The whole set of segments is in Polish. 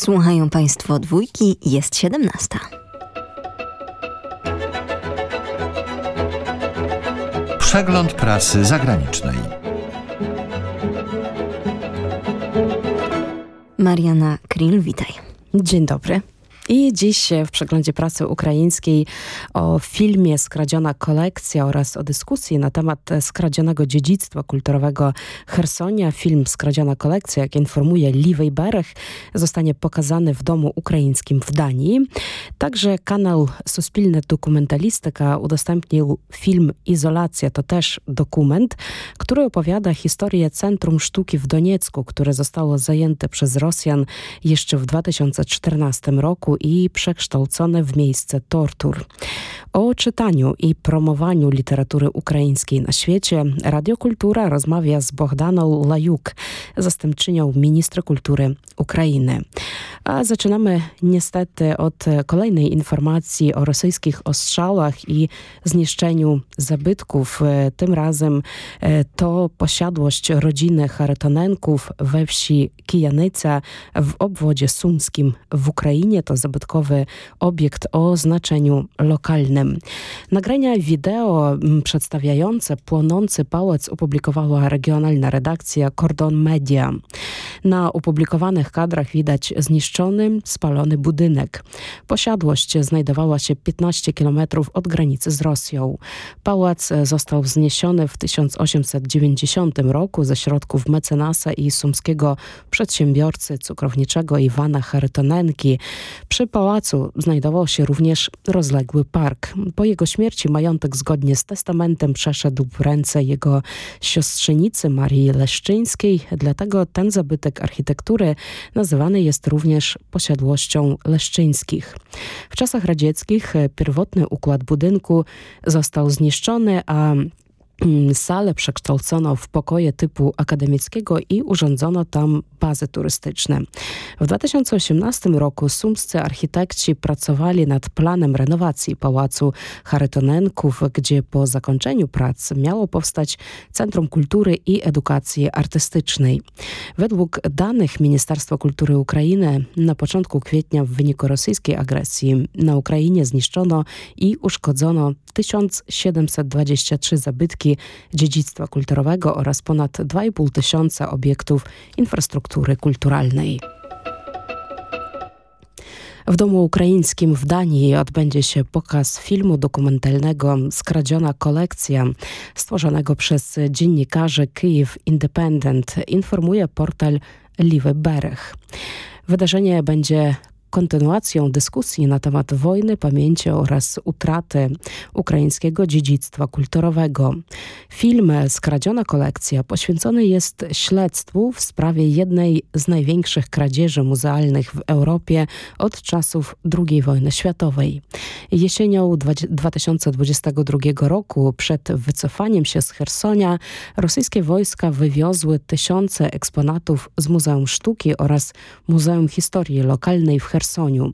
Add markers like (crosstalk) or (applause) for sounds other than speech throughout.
Słuchają Państwo dwójki, jest 17. Przegląd prasy zagranicznej. Mariana Krill, witaj. Dzień dobry. I dziś w przeglądzie prasy ukraińskiej o filmie Skradziona kolekcja oraz o dyskusji na temat skradzionego dziedzictwa kulturowego Hersonia. Film Skradziona kolekcja, jak informuje Liwej Berech, zostanie pokazany w domu ukraińskim w Danii. Także kanał Suspilne Dokumentalistyka udostępnił film Izolacja, to też dokument, który opowiada historię Centrum Sztuki w Doniecku, które zostało zajęte przez Rosjan jeszcze w 2014 roku i przekształcone w miejsce tortur. O czytaniu i promowaniu literatury ukraińskiej na świecie Radio Kultura rozmawia z Bohdaną Lajuk, zastępczynią ministra kultury Ukrainy. A zaczynamy niestety od kolejnej informacji o rosyjskich ostrzałach i zniszczeniu zabytków. Tym razem e, to posiadłość rodziny Charytonenków we wsi Kijanyca w obwodzie sumskim w Ukrainie. To zabytkowy obiekt o znaczeniu lokalnym. Nagrania wideo przedstawiające płonący pałac opublikowała regionalna redakcja Cordon Media. Na opublikowanych kadrach widać zniszczony, spalony budynek. Posiadłość znajdowała się 15 km od granicy z Rosją. Pałac został wzniesiony w 1890 roku ze środków mecenasa i sumskiego przedsiębiorcy cukrowniczego Iwana Charytonenki. Przy pałacu znajdował się również rozległy park. Po jego śmierci majątek zgodnie z testamentem przeszedł w ręce jego siostrzenicy Marii Leszczyńskiej, dlatego ten zabytek architektury nazywany jest również posiadłością Leszczyńskich. W czasach radzieckich pierwotny układ budynku został zniszczony, a salę przekształcono w pokoje typu akademickiego i urządzono tam bazy turystyczne. W 2018 roku sumscy architekci pracowali nad planem renowacji Pałacu Charytonenków, gdzie po zakończeniu prac miało powstać Centrum Kultury i Edukacji Artystycznej. Według danych Ministerstwa Kultury Ukrainy na początku kwietnia w wyniku rosyjskiej agresji na Ukrainie zniszczono i uszkodzono 1723 zabytki dziedzictwa kulturowego oraz ponad 2,5 tysiąca obiektów infrastruktury kulturalnej. W Domu Ukraińskim w Danii odbędzie się pokaz filmu dokumentalnego Skradziona kolekcja stworzonego przez dziennikarzy Kyiv Independent, informuje portal Liwy Berech. Wydarzenie będzie kontynuacją dyskusji na temat wojny, pamięci oraz utraty ukraińskiego dziedzictwa kulturowego. Film Skradziona kolekcja poświęcony jest śledztwu w sprawie jednej z największych kradzieży muzealnych w Europie od czasów II wojny światowej. Jesienią 2022 roku przed wycofaniem się z Hersonia rosyjskie wojska wywiozły tysiące eksponatów z Muzeum Sztuki oraz Muzeum Historii Lokalnej w Hersoniu Chersoniu.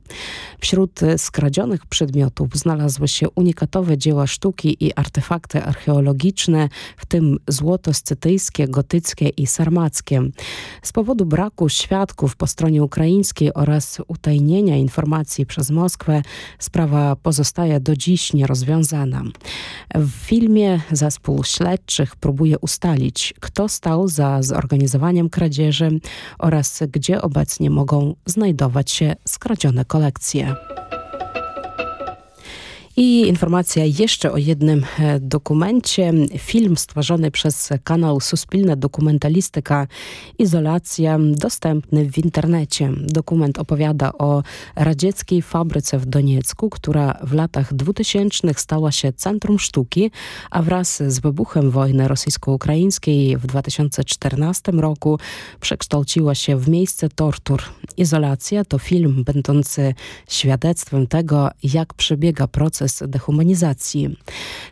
Wśród skradzionych przedmiotów znalazły się unikatowe dzieła sztuki i artefakty archeologiczne, w tym złoto scytyjskie, gotyckie i sarmackie. Z powodu braku świadków po stronie ukraińskiej oraz utajnienia informacji przez Moskwę sprawa pozostaje do dziś nierozwiązana. W filmie zespół śledczych próbuje ustalić, kto stał za zorganizowaniem kradzieży oraz gdzie obecnie mogą znajdować się skradzione kolekcje. I informacja jeszcze o jednym e, dokumencie. Film stworzony przez kanał Suspilne Dokumentalistyka Izolacja, dostępny w internecie. Dokument opowiada o radzieckiej fabryce w Doniecku, która w latach 2000 stała się centrum sztuki, a wraz z wybuchem wojny rosyjsko-ukraińskiej w 2014 roku przekształciła się w miejsce tortur. Izolacja to film będący świadectwem tego, jak przebiega proces proces dehumanizacji.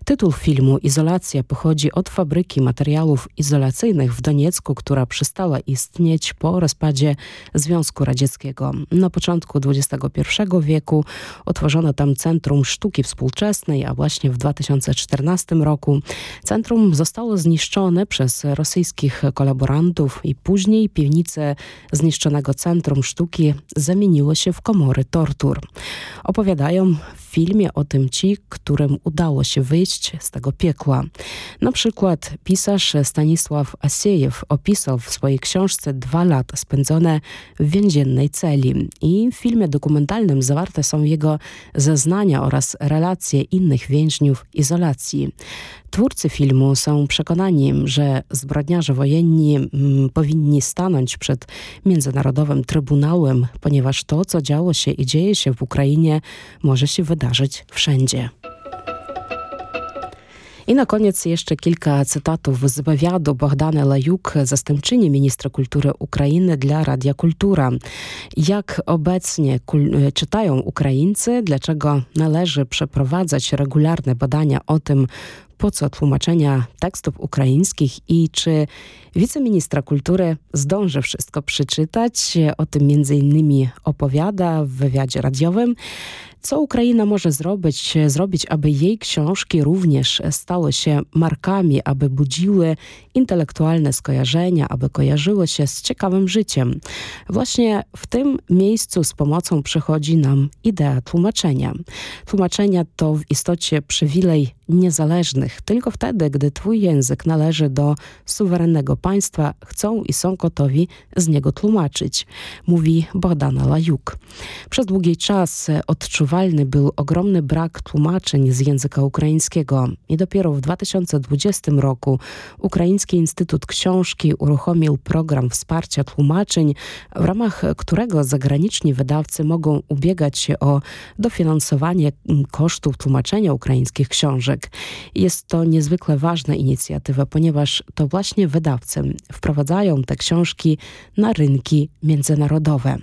Tytuł filmu Izolacja pochodzi od fabryki materiałów izolacyjnych w Doniecku, która przestała istnieć po rozpadzie Związku Radzieckiego. Na początku XXI wieku otworzono tam Centrum Sztuki Współczesnej, a właśnie w 2014 roku centrum zostało zniszczone przez rosyjskich kolaborantów i później piwnice zniszczonego Centrum Sztuki zamieniły się w komory tortur. Opowiadają filmie o tym ci, którym udało się wyjść z tego piekła. Na przykład pisarz Stanisław Asiejew opisał w swojej książce dwa lata spędzone w więziennej celi i w filmie dokumentalnym zawarte są jego zeznania oraz relacje innych więźniów izolacji. Twórcy filmu są przekonani, że zbrodniarze wojenni mm, powinni stanąć przed Międzynarodowym Trybunałem, ponieważ to, co działo się i dzieje się w Ukrainie, może się wydarzyć wszędzie. I na koniec jeszcze kilka cytatów z wywiadu Bogdany Lajuk, zastępczyni ministra kultury Ukrainy dla Radia Kultura. Jak obecnie czytają Ukraińcy, dlaczego należy przeprowadzać regularne badania o tym, po co tłumaczenia tekstów ukraińskich i czy wiceministra kultury zdąży wszystko przeczytać. O tym między innymi opowiada w wywiadzie radiowym. Co Ukraina może zrobić, zrobić, aby jej książki również stały się markami, aby budziły intelektualne skojarzenia, aby kojarzyły się z ciekawym życiem. Właśnie w tym miejscu z pomocą przychodzi nam idea tłumaczenia. Tłumaczenia to w istocie przywilej niezależnych. Tylko wtedy, gdy twój język należy do suwerennego państwa, chcą i są gotowi z niego tłumaczyć, mówi Bogdana Lajuk. Przez długi czas odczuwalny był ogromny brak tłumaczeń z języka ukraińskiego i dopiero w 2020 roku Ukraiński Instytut Książki uruchomił program wsparcia tłumaczeń, w ramach którego zagraniczni wydawcy mogą ubiegać się o dofinansowanie kosztów tłumaczenia ukraińskich książek. Jest to niezwykle ważna inicjatywa, ponieważ to właśnie wydawcy wprowadzają te książki na rynki międzynarodowe.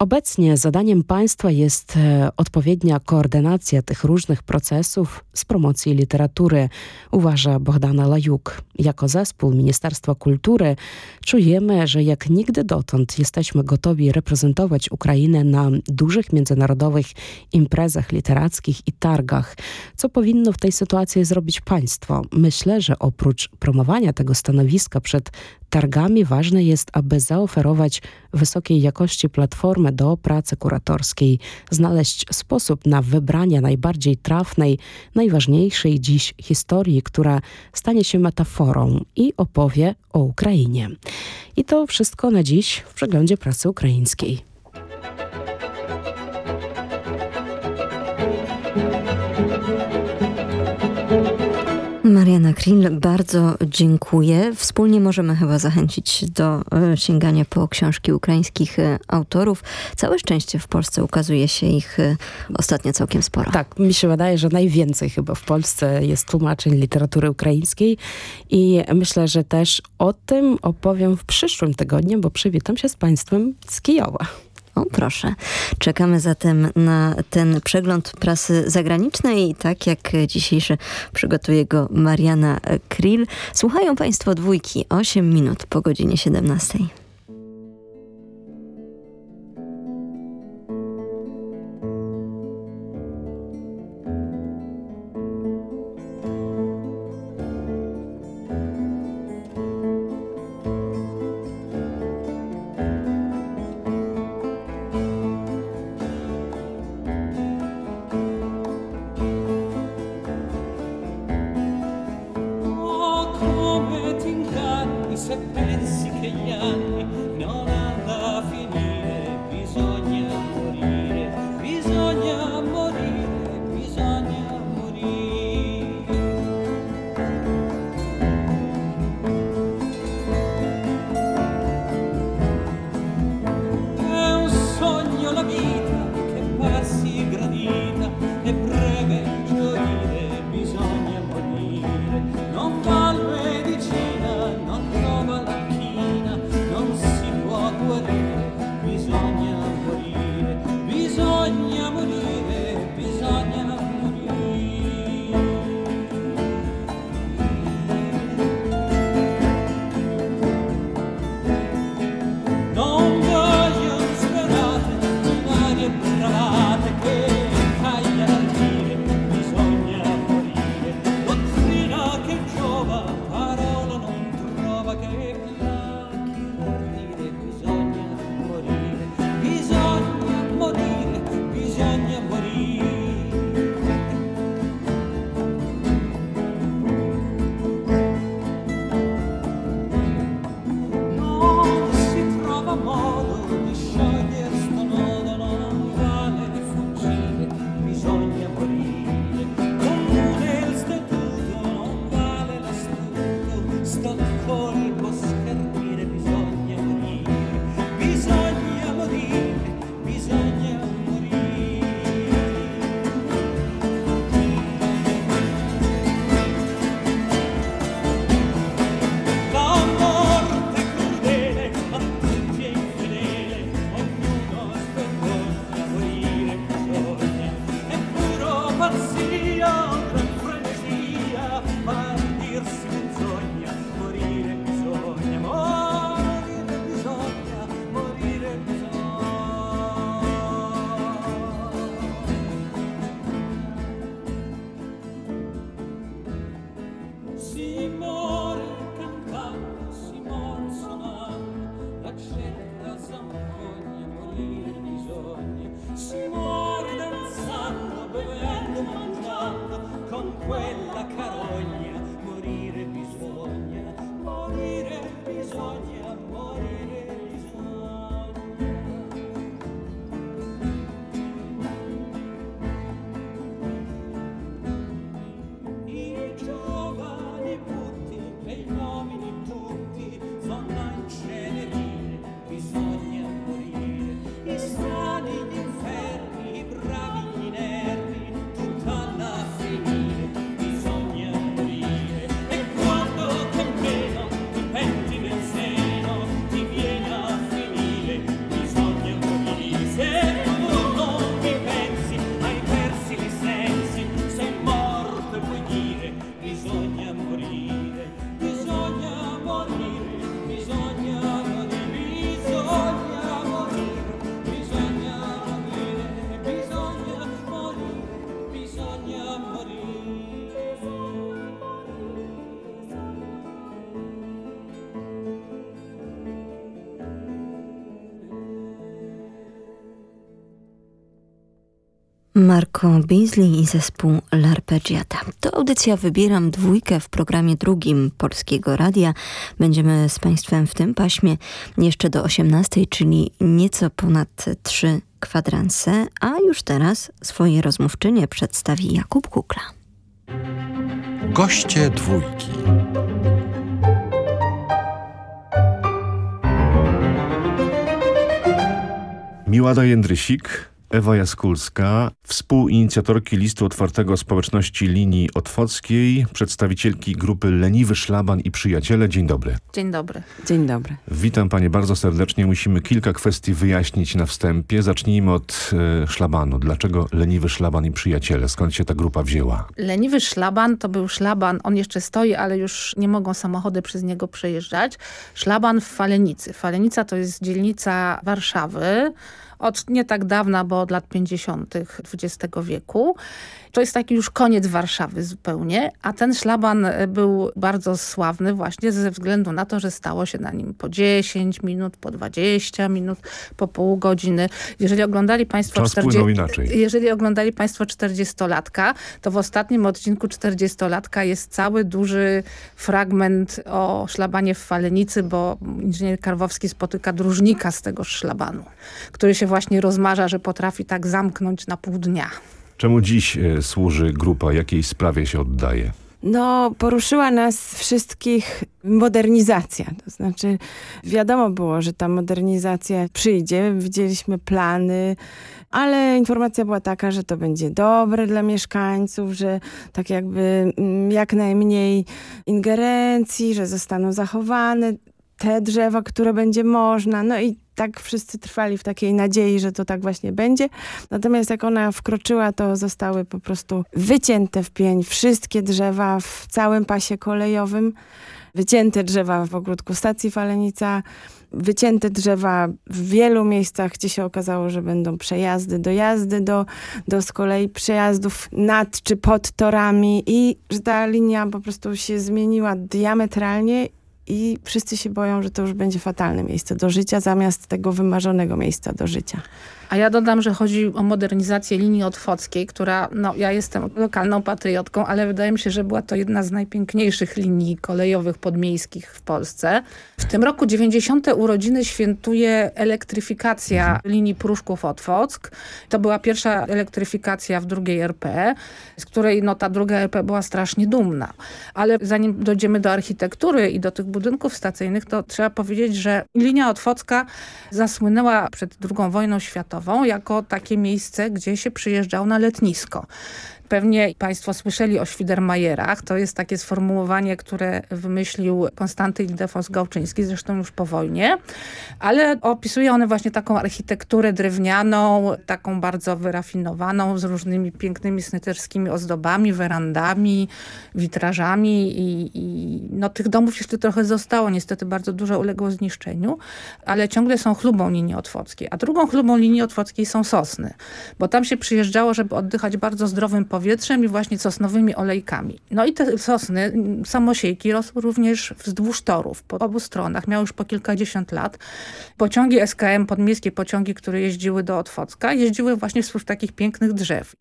Obecnie zadaniem państwa jest e, odpowiednia koordynacja tych różnych procesów z promocji literatury, uważa Bohdana Lajuk. Jako zespół Ministerstwa Kultury czujemy, że jak nigdy dotąd jesteśmy gotowi reprezentować Ukrainę na dużych międzynarodowych imprezach literackich i targach. Co powinno w tej sytuacji zrobić państwo? Myślę, że oprócz promowania tego stanowiska przed targami ważne jest, aby zaoferować wysokiej jakości platformę do pracy kuratorskiej, znaleźć sposób na wybranie najbardziej trafnej, najważniejszej dziś historii, która stanie się metaforą i opowie o Ukrainie. I to wszystko na dziś w przeglądzie prasy ukraińskiej. Mariana Krill, bardzo dziękuję. Wspólnie możemy chyba zachęcić do e, sięgania po książki ukraińskich e, autorów. Całe szczęście w Polsce ukazuje się ich e, ostatnio całkiem sporo. Tak, mi się wydaje, że najwięcej chyba w Polsce jest tłumaczeń literatury ukraińskiej i myślę, że też o tym opowiem w przyszłym tygodniu, bo przywitam się z Państwem z Kijowa. O, proszę. Czekamy zatem na ten przegląd prasy zagranicznej, tak jak dzisiejszy przygotuje go Mariana Krill. Słuchają Państwo dwójki 8 minut po godzinie 17. Marco Beasley i zespół L'Arpeggiata. To audycja Wybieram Dwójkę w programie drugim Polskiego Radia. Będziemy z Państwem w tym paśmie jeszcze do 18, czyli nieco ponad trzy kwadranse, a już teraz swoje rozmówczynie przedstawi Jakub Kukla. Goście dwójki. Miłada Jędrysik, Ewa Jaskulska, współinicjatorki listu otwartego społeczności linii otwockiej, przedstawicielki grupy Leniwy Szlaban i Przyjaciele. Dzień dobry. Dzień dobry. Dzień dobry. Witam Panie bardzo serdecznie. Musimy kilka kwestii wyjaśnić na wstępie. Zacznijmy od e, szlabanu. Dlaczego Leniwy Szlaban i Przyjaciele? Skąd się ta grupa wzięła? Leniwy szlaban to był szlaban, on jeszcze stoi, ale już nie mogą samochody przez niego przejeżdżać. Szlaban w Falenicy. Falenica to jest dzielnica Warszawy, od nie tak dawna, bo od lat 50. XX wieku. To jest taki już koniec Warszawy zupełnie, a ten szlaban e, był bardzo sławny właśnie ze względu na to, że stało się na nim po 10 minut, po 20 minut, po pół godziny. Jeżeli oglądali Państwo... Czas 40... inaczej. Jeżeli oglądali Państwo 40-latka, to w ostatnim odcinku 40-latka jest cały duży fragment o szlabanie w Falenicy, bo inżynier Karwowski spotyka dróżnika z tego szlabanu, który się właśnie rozmarza, że potrafi tak zamknąć na pół dnia. Czemu dziś e, służy grupa? Jakiej sprawie się oddaje? No, poruszyła nas wszystkich modernizacja. To znaczy, wiadomo było, że ta modernizacja przyjdzie. Widzieliśmy plany, ale informacja była taka, że to będzie dobre dla mieszkańców, że tak jakby mm, jak najmniej ingerencji, że zostaną zachowane te drzewa, które będzie można. No i tak wszyscy trwali w takiej nadziei, że to tak właśnie będzie. Natomiast jak ona wkroczyła, to zostały po prostu wycięte w pień wszystkie drzewa w całym pasie kolejowym. Wycięte drzewa w ogródku stacji Falenica, wycięte drzewa w wielu miejscach, gdzie się okazało, że będą przejazdy, dojazdy do, do z kolei przejazdów nad czy pod torami i że ta linia po prostu się zmieniła diametralnie i wszyscy się boją, że to już będzie fatalne miejsce do życia zamiast tego wymarzonego miejsca do życia. A ja dodam, że chodzi o modernizację linii otwockiej, która, no ja jestem lokalną patriotką, ale wydaje mi się, że była to jedna z najpiękniejszych linii kolejowych podmiejskich w Polsce. W tym roku 90. urodziny świętuje elektryfikacja mhm. linii Pruszków-Otwock. To była pierwsza elektryfikacja w drugiej RP, z której no, ta druga RP była strasznie dumna. Ale zanim dojdziemy do architektury i do tych budynków stacyjnych, to trzeba powiedzieć, że linia otwocka zasłynęła przed II wojną światową jako takie miejsce, gdzie się przyjeżdżał na letnisko. Pewnie Państwo słyszeli o Świdermajerach. To jest takie sformułowanie, które wymyślił Konstanty Ildefos Gałczyński, zresztą już po wojnie. Ale opisuje one właśnie taką architekturę drewnianą, taką bardzo wyrafinowaną, z różnymi pięknymi snyterskimi ozdobami, werandami, witrażami i, i no, tych domów jeszcze trochę zostało. Niestety bardzo dużo uległo zniszczeniu, ale ciągle są chlubą linii otwockiej. A drugą chlubą linii otwockiej są sosny, bo tam się przyjeżdżało, żeby oddychać bardzo zdrowym powietrzem powietrzem i właśnie sosnowymi olejkami. No i te sosny, samosiejki rosły również wzdłuż torów po obu stronach. Miały już po kilkadziesiąt lat. Pociągi SKM, podmiejskie pociągi, które jeździły do Otwocka, jeździły właśnie wzdłuż takich pięknych drzew.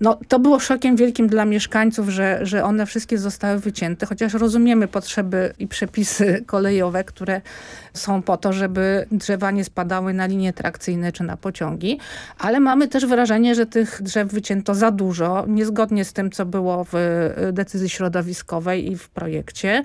No to było szokiem wielkim dla mieszkańców, że, że one wszystkie zostały wycięte, chociaż rozumiemy potrzeby i przepisy (laughs) kolejowe, które są po to, żeby drzewa nie spadały na linie trakcyjne czy na pociągi, ale mamy też wrażenie, że tych drzew wycięto za dużo, niezgodnie z tym, co było w decyzji środowiskowej i w projekcie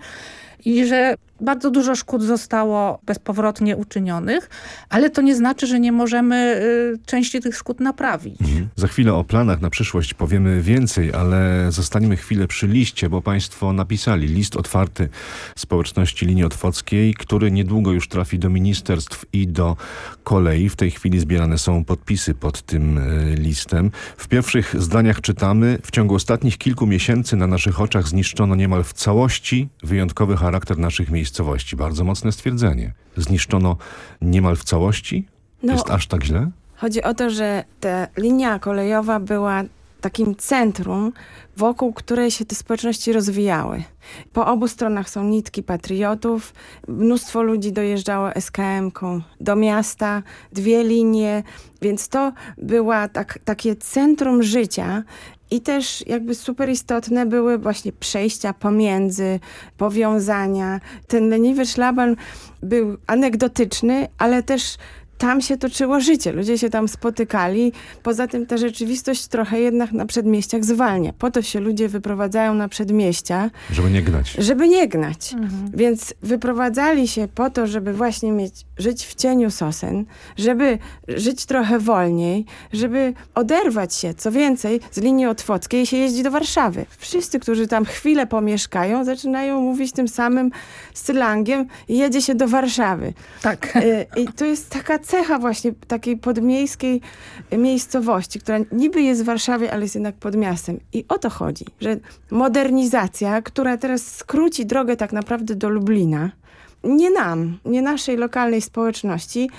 i że bardzo dużo szkód zostało bezpowrotnie uczynionych, ale to nie znaczy, że nie możemy y, części tych szkód naprawić. Mhm. Za chwilę o planach na przyszłość powiemy więcej, ale zostaniemy chwilę przy liście, bo państwo napisali list otwarty społeczności linii otwockiej, który niedługo już trafi do ministerstw i do kolei. W tej chwili zbierane są podpisy pod tym y, listem. W pierwszych zdaniach czytamy, w ciągu ostatnich kilku miesięcy na naszych oczach zniszczono niemal w całości wyjątkowy charakter naszych miejsc miejscowości. Bardzo mocne stwierdzenie. Zniszczono niemal w całości? No, Jest aż tak źle? Chodzi o to, że ta linia kolejowa była takim centrum, wokół której się te społeczności rozwijały. Po obu stronach są nitki patriotów, mnóstwo ludzi dojeżdżało SKM-ką do miasta, dwie linie, więc to była tak, takie centrum życia i też jakby super istotne były właśnie przejścia pomiędzy, powiązania. Ten leniwy szlaban był anegdotyczny, ale też tam się toczyło życie, ludzie się tam spotykali. Poza tym ta rzeczywistość trochę jednak na przedmieściach zwalnia. Po to się ludzie wyprowadzają na przedmieścia. Żeby nie gnać. Żeby nie gnać. Mhm. Więc wyprowadzali się po to, żeby właśnie mieć, żyć w cieniu sosen, żeby żyć trochę wolniej, żeby oderwać się, co więcej, z linii otwockiej się jeździ do Warszawy. Wszyscy, którzy tam chwilę pomieszkają, zaczynają mówić tym samym slangiem i jedzie się do Warszawy. Tak. Y, I to jest taka cecha właśnie takiej podmiejskiej miejscowości, która niby jest w Warszawie, ale jest jednak pod miastem. I o to chodzi, że modernizacja, która teraz skróci drogę tak naprawdę do Lublina, nie nam, nie naszej lokalnej społeczności,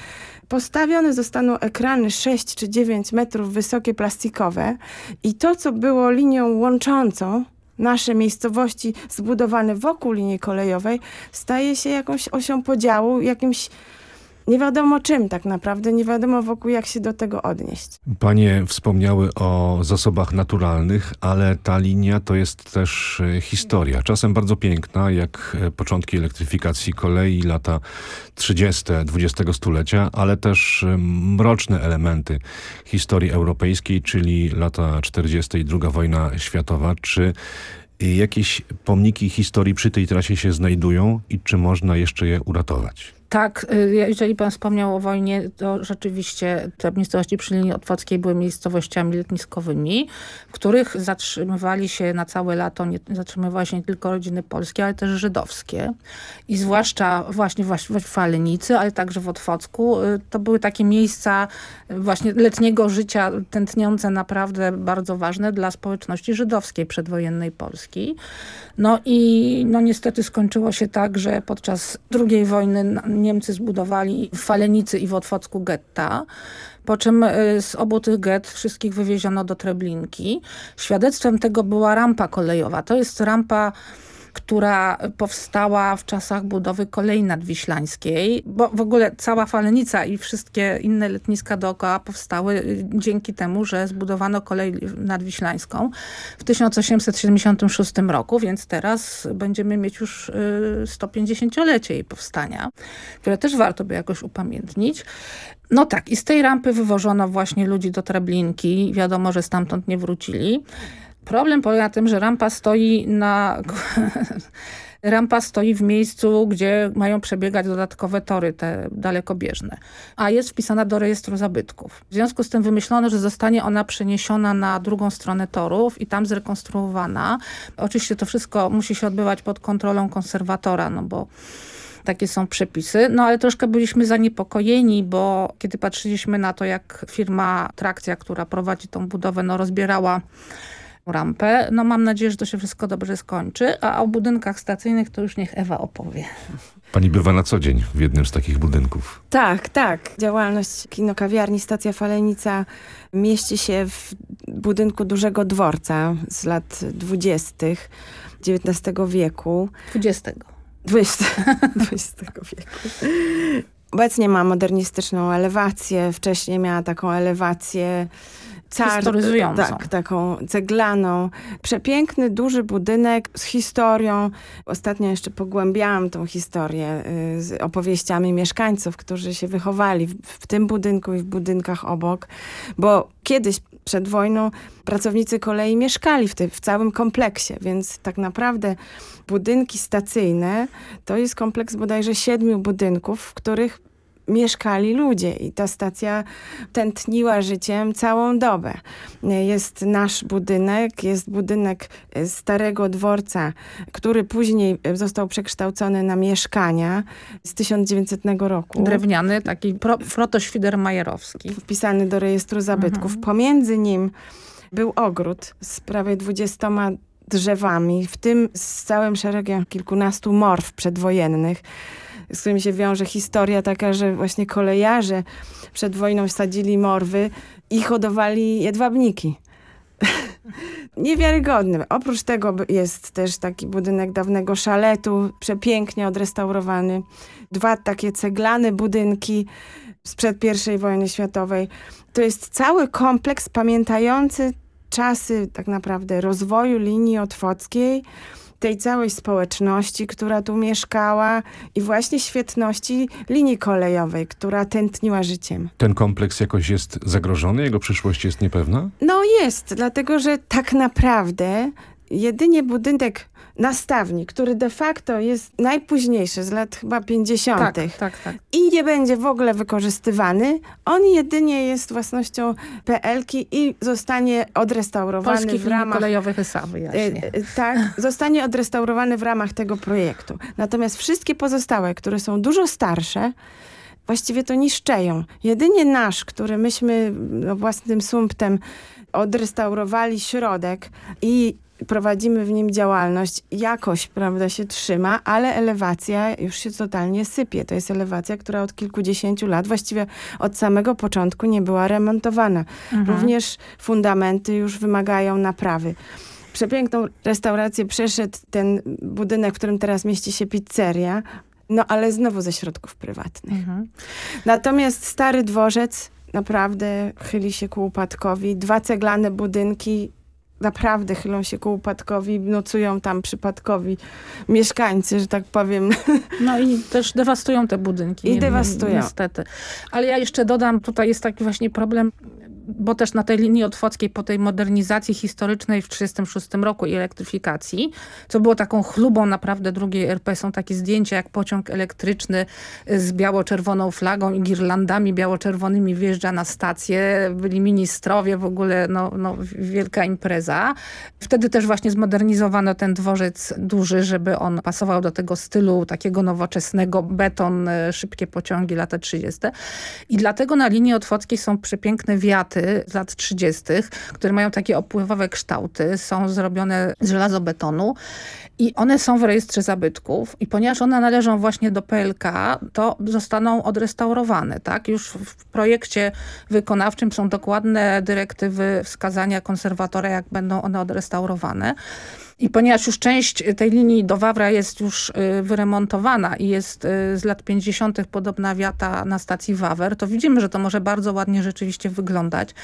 postawione zostaną ekrany 6 czy 9 metrów wysokie, plastikowe i to, co było linią łączącą, nasze miejscowości zbudowane wokół linii kolejowej, staje się jakąś osią podziału, jakimś nie wiadomo czym tak naprawdę, nie wiadomo wokół jak się do tego odnieść. Panie wspomniały o zasobach naturalnych, ale ta linia to jest też e, historia. Czasem bardzo piękna, jak e, początki elektryfikacji kolei, lata 30. XX stulecia, ale też e, mroczne elementy historii europejskiej, czyli lata 40. i II wojna światowa. Czy jakieś pomniki historii przy tej trasie się znajdują i czy można jeszcze je uratować? Tak, y, jeżeli pan wspomniał o wojnie, to rzeczywiście te miejscowości przy linii otwockiej były miejscowościami letniskowymi, w których zatrzymywali się na całe lato, nie, zatrzymywały się nie tylko rodziny polskie, ale też żydowskie. I zwłaszcza właśnie w Falenicy, ale także w Otwocku. Y, to były takie miejsca właśnie letniego życia, tętniące naprawdę bardzo ważne dla społeczności żydowskiej przedwojennej Polski. No i no niestety skończyło się tak, że podczas II wojny Niemcy zbudowali w Falenicy i w Otwocku getta, po czym y, z obu tych get wszystkich wywieziono do Treblinki. Świadectwem tego była rampa kolejowa. To jest rampa która powstała w czasach budowy kolei nadwiślańskiej, bo w ogóle cała Falenica i wszystkie inne letniska dookoła powstały y, dzięki temu, że zbudowano kolej nadwiślańską w 1876 roku, więc teraz będziemy mieć już 150-lecie y, jej powstania, które też warto by jakoś upamiętnić. No tak, i z tej rampy wywożono właśnie ludzi do Treblinki. Wiadomo, że stamtąd nie wrócili. Problem polega na tym, że rampa stoi na... (laughs) rampa stoi w miejscu, gdzie mają przebiegać dodatkowe tory, te dalekobieżne, a jest wpisana do rejestru zabytków. W związku z tym wymyślono, że zostanie ona przeniesiona na drugą stronę torów i tam zrekonstruowana. Oczywiście to wszystko musi się odbywać pod kontrolą konserwatora, no bo takie są przepisy. No ale troszkę byliśmy zaniepokojeni, bo kiedy patrzyliśmy na to, jak firma Trakcja, która prowadzi tą budowę, no rozbierała rampę. No mam nadzieję, że to się wszystko dobrze skończy, a o budynkach stacyjnych to już niech Ewa opowie. Pani bywa na co dzień w jednym z takich budynków. Tak, tak. Działalność kinokawiarni Stacja Falenica mieści się w budynku dużego dworca z lat dwudziestych XIX wieku. XX, XX (laughs) wieku. Obecnie ma modernistyczną elewację, wcześniej miała taką elewację car. Tak, taką ceglaną. Przepiękny, duży budynek z historią. Ostatnio jeszcze pogłębiałam tą historię y, z opowieściami mieszkańców, którzy się wychowali w, w tym budynku i w budynkach obok, bo kiedyś przed wojną pracownicy kolei mieszkali w, tej, w całym kompleksie, więc tak naprawdę budynki stacyjne to jest kompleks bodajże siedmiu budynków, w których mieszkali ludzie i ta stacja tętniła życiem całą dobę. Jest nasz budynek, jest budynek starego dworca, który później został przekształcony na mieszkania z 1900 roku. Drewniany, taki pro, protoświdermajerowski. Wpisany do rejestru zabytków. Mhm. Pomiędzy nim był ogród z prawie 20 drzewami, w tym z całym szeregiem kilkunastu morw przedwojennych z którymi się wiąże historia taka, że właśnie kolejarze przed wojną sadzili morwy i hodowali jedwabniki. (laughs) Niewiarygodny. Oprócz tego jest też taki budynek dawnego szaletu, przepięknie odrestaurowany. Dwa takie ceglane budynki sprzed I wojny światowej. To jest cały kompleks pamiętający czasy tak naprawdę rozwoju linii otwockiej, tej całej społeczności, która tu mieszkała i właśnie świetności linii kolejowej, która tętniła życiem. Ten kompleks jakoś jest zagrożony? Jego przyszłość jest niepewna? No jest, dlatego że tak naprawdę jedynie budynek nastawni, który de facto jest najpóźniejszy, z lat chyba 50. Tak, tak, tak. I nie będzie w ogóle wykorzystywany. On jedynie jest własnością PLK i zostanie odrestaurowany Polskich w ramach... kolejowych ESA, wyjaśnię. E, tak, (laughs) zostanie odrestaurowany w ramach tego projektu. Natomiast wszystkie pozostałe, które są dużo starsze, właściwie to niszczeją. Jedynie nasz, który myśmy no, własnym sumptem odrestaurowali środek i prowadzimy w nim działalność, jakoś, prawda, się trzyma, ale elewacja już się totalnie sypie. To jest elewacja, która od kilkudziesięciu lat, właściwie od samego początku nie była remontowana. Mhm. Również fundamenty już wymagają naprawy. Przepiękną restaurację przeszedł ten budynek, w którym teraz mieści się pizzeria, no ale znowu ze środków prywatnych. Mhm. Natomiast stary dworzec naprawdę chyli się ku upadkowi. Dwa ceglane budynki naprawdę chylą się ku upadkowi, nocują tam przypadkowi mieszkańcy, że tak powiem. (laughs) No i też dewastują te budynki. I ni- dewastują. Niestety. Ale ja jeszcze dodam, tutaj jest taki właśnie problem, bo też na tej linii otwockiej po tej modernizacji historycznej w 1936 roku i elektryfikacji, co było taką chlubą naprawdę drugiej RP, są takie zdjęcia jak pociąg elektryczny z biało-czerwoną flagą i girlandami biało-czerwonymi wjeżdża na stację, byli ministrowie, w ogóle no, no, wielka impreza. Wtedy też właśnie zmodernizowano ten dworzec duży, żeby on pasował do tego stylu takiego nowoczesnego, beton, e, szybkie pociągi, lata 30. I dlatego na linii otwockiej są przepiękne wiaty z lat 30., które mają takie opływowe kształty, są zrobione z żelazobetonu i one są w rejestrze zabytków i ponieważ one należą właśnie do PLK, to zostaną odrestaurowane. Tak? Już w projekcie wykonawczym są dokładne dyrektywy wskazania konserwatora, jak będą one odrestaurowane. I ponieważ już część tej linii do Wawra jest już y, wyremontowana i jest y, z lat 50. podobna wiata na stacji Wawer, to widzimy, że to może bardzo ładnie rzeczywiście wyglądać.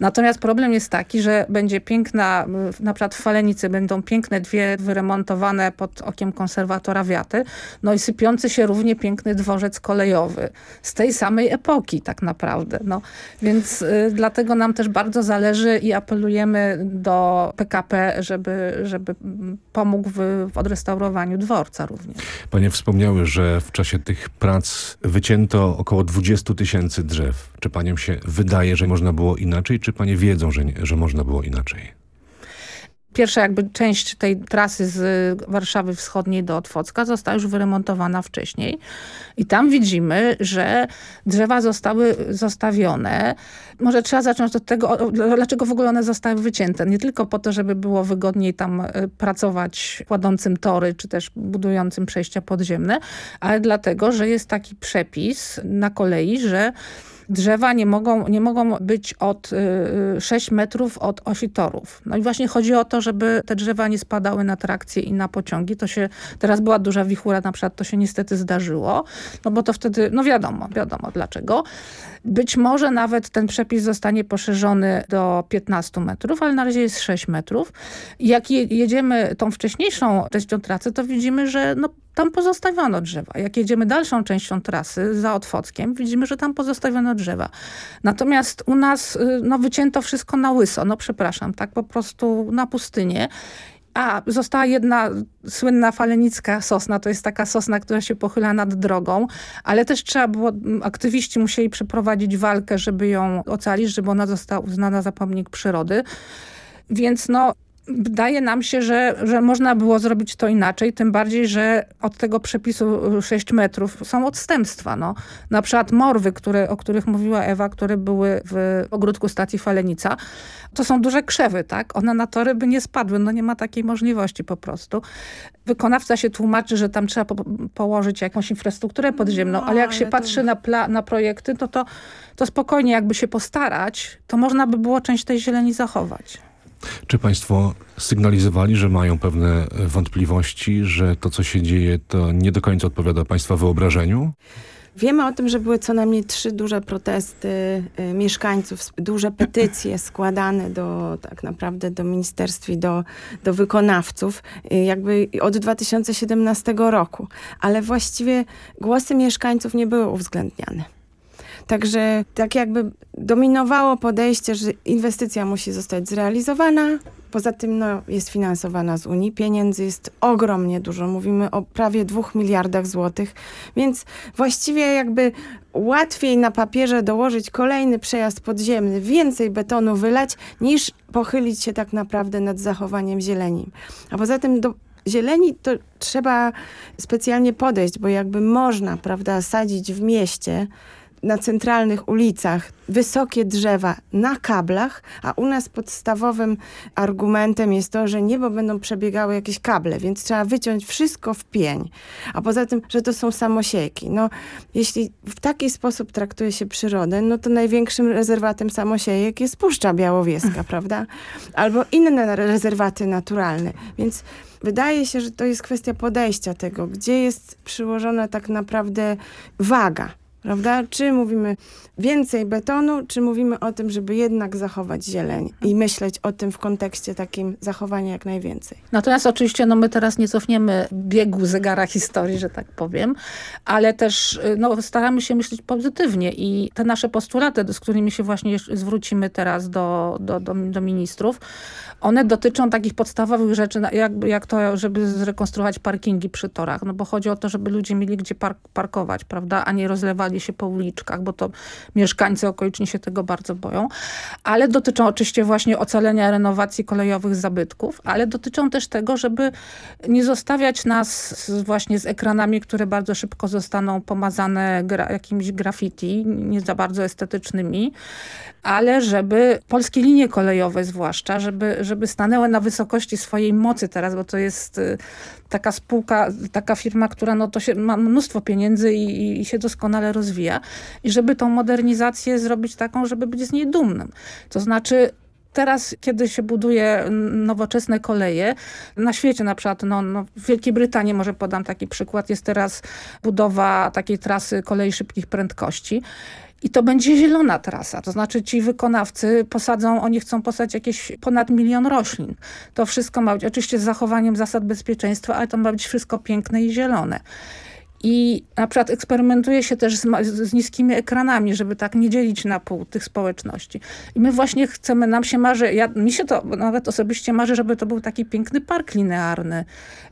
Natomiast problem jest taki, że będzie piękna, y, na przykład w Falenicy będą piękne dwie wyremontowane pod okiem konserwatora wiaty, no i sypiący się równie piękny dworzec kolejowy z tej samej epoki tak naprawdę. No, więc dlatego nam też bardzo zależy i apelujemy do PKP, żeby, żeby pomógł w, w odrestaurowaniu dworca również. Panie wspomniały, że w czasie tych prac wycięto około 20 tysięcy drzew. Czy paniom się wydaje, że można było inaczej, czy panie wiedzą, że, nie, że można było inaczej? Pierwsza jakby część tej trasy z Warszawy Wschodniej do Otwocka została już wyremontowana wcześniej. I tam widzimy, że drzewa zostały zostawione. Może trzeba zacząć od tego, dlaczego w ogóle one zostały wycięte. Nie tylko po to, żeby było wygodniej tam e, pracować kładącym tory, czy też budującym przejścia podziemne, ale dlatego, że jest taki przepis na kolei, że drzewa nie mogą, nie mogą być od y, 6 metrów od osi torów. No i właśnie chodzi o to, żeby te drzewa nie spadały na trakcje i na pociągi. To się, teraz była duża wichura na przykład, to się niestety zdarzyło, no bo to wtedy, no wiadomo, wiadomo dlaczego. Być może nawet ten przepis zostanie poszerzony do 15 metrów, ale na razie jest 6 metrów. Jak jedziemy tą wcześniejszą częścią trasy, to widzimy, że no, tam pozostawiono drzewa. Jak jedziemy dalszą częścią trasy za Otwockiem, widzimy, że tam pozostawiono drzewa. Natomiast u nas y, no, wycięto wszystko na łyso, no przepraszam, tak po prostu na pustynię. A, została jedna słynna falenicka sosna, to jest taka sosna, która się pochyla nad drogą, ale też trzeba było, aktywiści musieli przeprowadzić walkę, żeby ją ocalić, żeby ona została uznana za pomnik przyrody. Więc no, wydaje nam się, że, że można było zrobić to inaczej, tym bardziej, że od tego przepisu 6 metrów są odstępstwa. No. Na przykład morwy, które, o których mówiła Ewa, które były w ogródku stacji Falenica, to są duże krzewy, tak? One na tory by nie spadły, no nie ma takiej możliwości po prostu. Wykonawca się tłumaczy, że tam trzeba po położyć jakąś infrastrukturę podziemną, no, ale jak się patrzy na, na projekty, to, to, to spokojnie jakby się postarać, to można by było część tej zieleni zachować. Czy państwo sygnalizowali, że mają pewne wątpliwości, że to, co się dzieje, to nie do końca odpowiada państwa wyobrażeniu? Wiemy o tym, że były co najmniej trzy duże protesty y, mieszkańców, duże petycje składane do tak naprawdę do ministerstw i do, do wykonawców y, jakby od 2017 roku. Ale właściwie głosy mieszkańców nie były uwzględniane. Także tak jakby dominowało podejście, że inwestycja musi zostać zrealizowana. Poza tym no, jest finansowana z Unii. Pieniędzy jest ogromnie dużo. Mówimy o prawie dwóch miliardach złotych. Więc właściwie jakby łatwiej na papierze dołożyć kolejny przejazd podziemny, więcej betonu wylać, niż pochylić się tak naprawdę nad zachowaniem zieleni. A poza tym do zieleni to trzeba specjalnie podejść, bo jakby można, prawda, sadzić w mieście na centralnych ulicach wysokie drzewa na kablach, a u nas podstawowym argumentem jest to, że niebo będą przebiegały jakieś kable, więc trzeba wyciąć wszystko w pień. A poza tym, że to są samosiejki. No, jeśli w taki sposób traktuje się przyrodę, no to największym rezerwatem samosiejek jest Puszcza Białowieska, (laughs) prawda? Albo inne rezerwaty naturalne. Więc wydaje się, że to jest kwestia podejścia tego, gdzie jest przyłożona tak naprawdę waga Prawda? Czy mówimy więcej betonu, czy mówimy o tym, żeby jednak zachować zieleń i myśleć o tym w kontekście takim zachowania jak najwięcej. Natomiast oczywiście no my teraz nie cofniemy biegu zegara historii, że tak powiem, ale też y, no, staramy się myśleć pozytywnie i te nasze postulaty, z którymi się właśnie zwrócimy teraz do, do, do, do ministrów, one dotyczą takich podstawowych rzeczy, jak, jak to, żeby zrekonstruować parkingi przy torach, no bo chodzi o to, żeby ludzie mieli gdzie park parkować, prawda, a nie rozlewali się po uliczkach, bo to mieszkańcy okoliczni się tego bardzo boją, ale dotyczą oczywiście właśnie ocalenia renowacji kolejowych zabytków, ale dotyczą też tego, żeby nie zostawiać nas właśnie z ekranami, które bardzo szybko zostaną pomazane gra jakimiś graffiti, nie za bardzo estetycznymi, ale żeby polskie linie kolejowe zwłaszcza, żeby, żeby stanęły na wysokości swojej mocy teraz, bo to jest y, taka spółka, taka firma, która no to się, ma mnóstwo pieniędzy i, i się doskonale rozwija i żeby tą modernizację zrobić taką, żeby być z niej dumnym. To znaczy teraz, kiedy się buduje nowoczesne koleje, na świecie na przykład, no, no, w Wielkiej Brytanii może podam taki przykład, jest teraz budowa takiej trasy kolei szybkich prędkości i to będzie zielona trasa, to znaczy ci wykonawcy posadzą, oni chcą posadzić jakieś ponad milion roślin. To wszystko ma być, oczywiście z zachowaniem zasad bezpieczeństwa, ale to ma być wszystko piękne i zielone. I na przykład eksperymentuje się też z, z, niskimi ekranami, żeby tak nie dzielić na pół tych społeczności. I my właśnie chcemy, nam się marzy, ja, mi się to nawet osobiście marzy, żeby to był taki piękny park linearny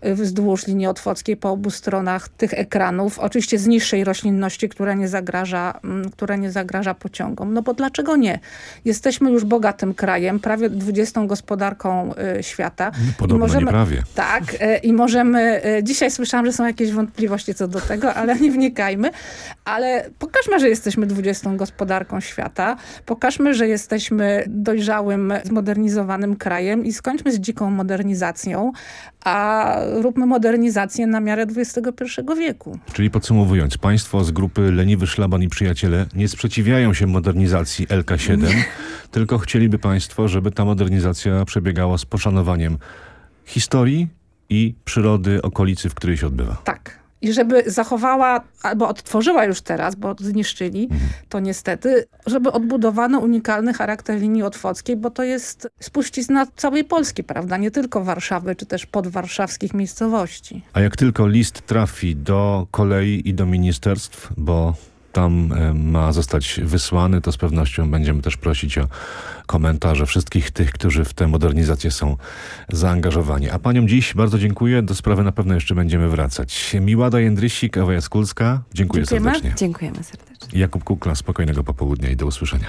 y, wzdłuż linii otwockiej po obu stronach tych ekranów. Oczywiście z niższej roślinności, która nie zagraża, mm, która nie zagraża pociągom. No bo dlaczego nie? Jesteśmy już bogatym krajem, prawie 20 gospodarką y, świata. Podobno, I możemy, prawie. Tak. Y, I możemy, y, dzisiaj słyszałam, że są jakieś wątpliwości co do do tego, ale nie wnikajmy. Ale pokażmy, że jesteśmy 20 gospodarką świata. Pokażmy, że jesteśmy dojrzałym, zmodernizowanym krajem i skończmy z dziką modernizacją, a róbmy modernizację na miarę XXI wieku. Czyli podsumowując, państwo z grupy Leniwy Szlaban i Przyjaciele nie sprzeciwiają się modernizacji LK7, tylko chcieliby państwo, żeby ta modernizacja przebiegała z poszanowaniem historii i przyrody okolicy, w której się odbywa. Tak. I żeby zachowała, albo odtworzyła już teraz, bo zniszczyli, mhm. to niestety, żeby odbudowano unikalny charakter linii otwockiej, bo to jest spuścizna całej Polski, prawda? Nie tylko Warszawy, czy też podwarszawskich miejscowości. A jak tylko list trafi do kolei i do ministerstw, bo tam e, ma zostać wysłany, to z pewnością będziemy też prosić o komentarze wszystkich tych, którzy w tę modernizację są zaangażowani. A paniom dziś bardzo dziękuję. Do sprawy na pewno jeszcze będziemy wracać. Miłada Jędrysik, Ewa Jaskulska. Dziękuję Dziękujemy. serdecznie. Dziękujemy serdecznie. Jakub Kukla, spokojnego popołudnia i do usłyszenia.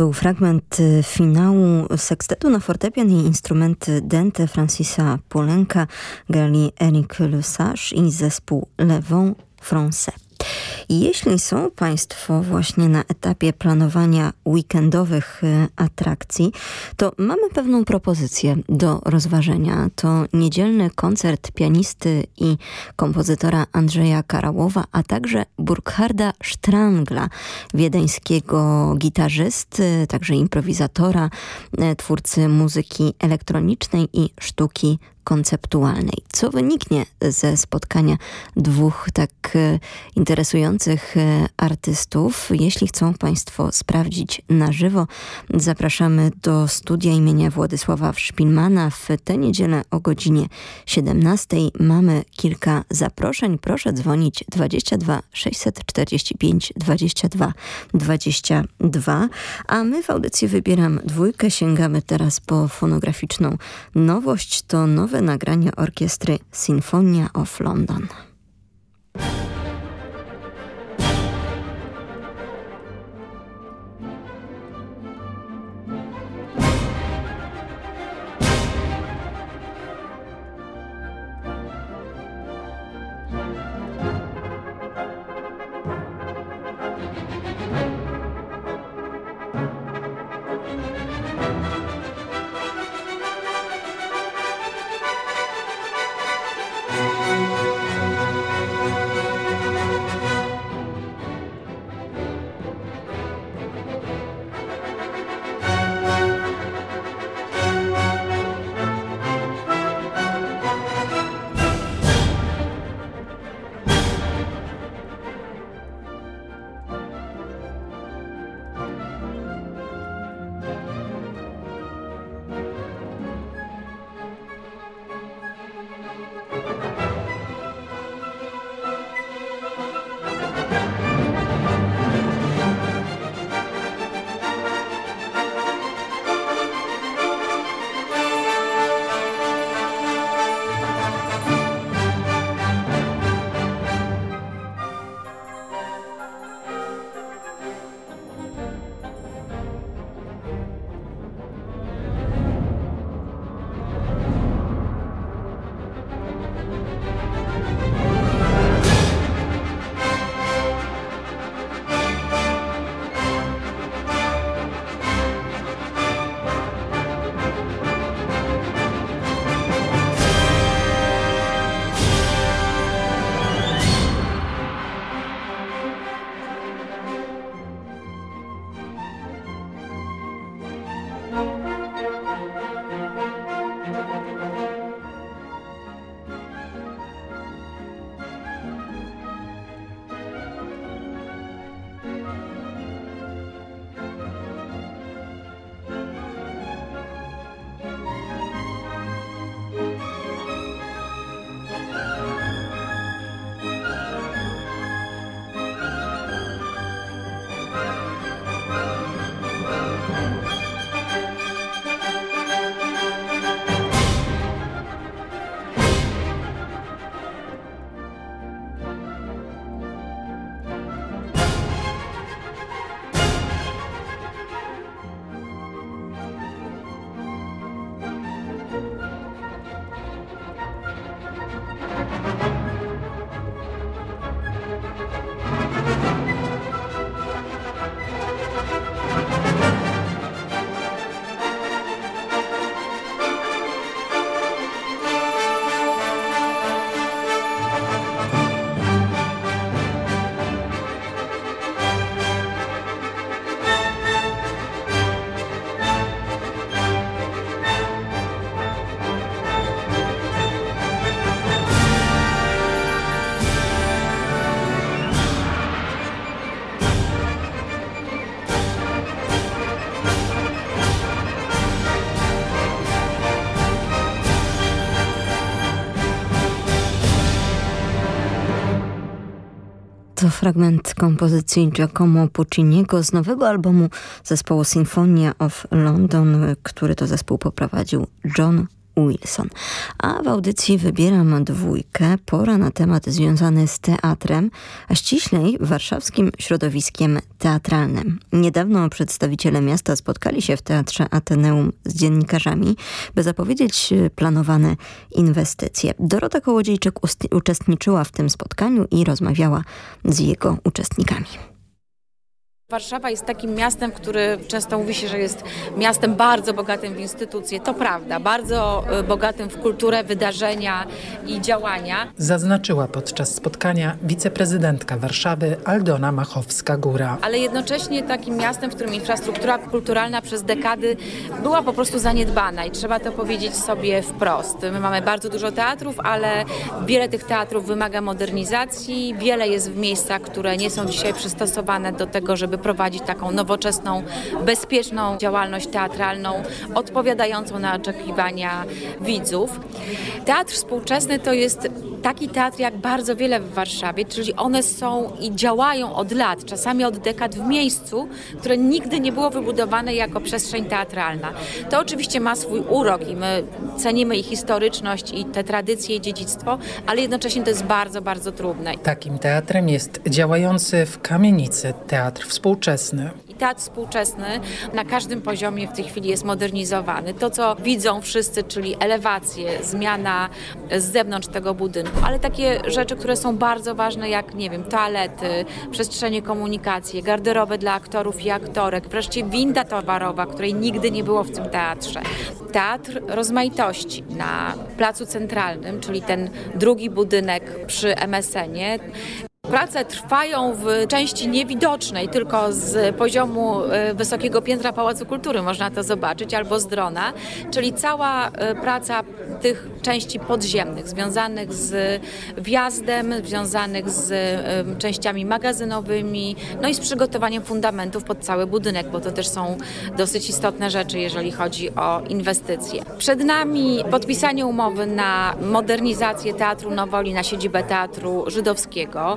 Był fragment y, finału sekstetu na fortepian i instrumenty Dente Francisa Poulenka, grali Eric Lesage i zespół Levon Francais. Jeśli są Państwo właśnie na etapie planowania weekendowych y, atrakcji, to mamy pewną propozycję do rozważenia. To niedzielny koncert pianisty i kompozytora Andrzeja Karałowa, a także Burkharda Strangla, wiedeńskiego gitarzysty, także improwizatora, y, twórcy muzyki elektronicznej i sztuki konceptualnej. Co wyniknie ze spotkania dwóch tak e, interesujących e, artystów? Jeśli chcą Państwo sprawdzić na żywo, zapraszamy do studia imienia Władysława Szpilmana w tę niedzielę o godzinie 17. Mamy kilka zaproszeń. Proszę dzwonić 22 645 22 22. A my w audycji Wybieram Dwójkę sięgamy teraz po fonograficzną nowość. To nowe nagranie orkiestry Sinfonia of London. Fragment kompozycji Giacomo Pucciniego z nowego albumu zespołu Sinfonia of London, który to zespół poprowadził John Wilson. A w audycji wybieram dwójkę. Pora na temat związany z teatrem, a ściślej warszawskim środowiskiem teatralnym. Niedawno przedstawiciele miasta spotkali się w Teatrze Ateneum z dziennikarzami, by zapowiedzieć planowane inwestycje. Dorota Kołodziejczyk uczestniczyła w tym spotkaniu i rozmawiała z jego uczestnikami. Warszawa jest takim miastem, który często mówi się, że jest miastem bardzo bogatym w instytucje. To prawda, bardzo y, bogatym w kulturę, wydarzenia i działania. Zaznaczyła podczas spotkania wiceprezydentka Warszawy Aldona Machowska-Góra. Ale jednocześnie takim miastem, w którym infrastruktura kulturalna przez dekady była po prostu zaniedbana i trzeba to powiedzieć sobie wprost. My mamy bardzo dużo teatrów, ale wiele tych teatrów wymaga modernizacji, wiele jest w miejscach, które nie są dzisiaj przystosowane do tego, żeby prowadzić taką nowoczesną, bezpieczną działalność teatralną, odpowiadającą na oczekiwania widzów. Teatr współczesny to jest taki teatr jak bardzo wiele w Warszawie, czyli one są i działają od lat, czasami od dekad w miejscu, które nigdy nie było wybudowane jako przestrzeń teatralna. To oczywiście ma swój urok i my cenimy ich historyczność i te tradycje i dziedzictwo, ale jednocześnie to jest bardzo, bardzo trudne. Takim teatrem jest działający w kamienicy teatr współczesny teatr współczesny na każdym poziomie w tej chwili jest modernizowany. To, co widzą wszyscy, czyli elewacje, zmiana z zewnątrz tego budynku, ale takie rzeczy, które są bardzo ważne, jak, nie wiem, toalety, przestrzenie komunikacji, garderoby dla aktorów i aktorek, wreszcie winda towarowa, której nigdy nie było w tym teatrze. Teatr rozmaitości na Placu Centralnym, czyli ten drugi budynek przy MSN-ie, Prace trwają w części niewidocznej, tylko z poziomu e, wysokiego piętra Pałacu Kultury można to zobaczyć, albo z drona, czyli cała e, praca tych części podziemnych, związanych z wjazdem, związanych z e, częściami magazynowymi, no i z przygotowaniem fundamentów pod cały budynek, bo to też są dosyć istotne rzeczy, jeżeli chodzi o inwestycje. Przed nami podpisanie umowy na modernizację Teatru Nowoli, na siedzibę Teatru Żydowskiego.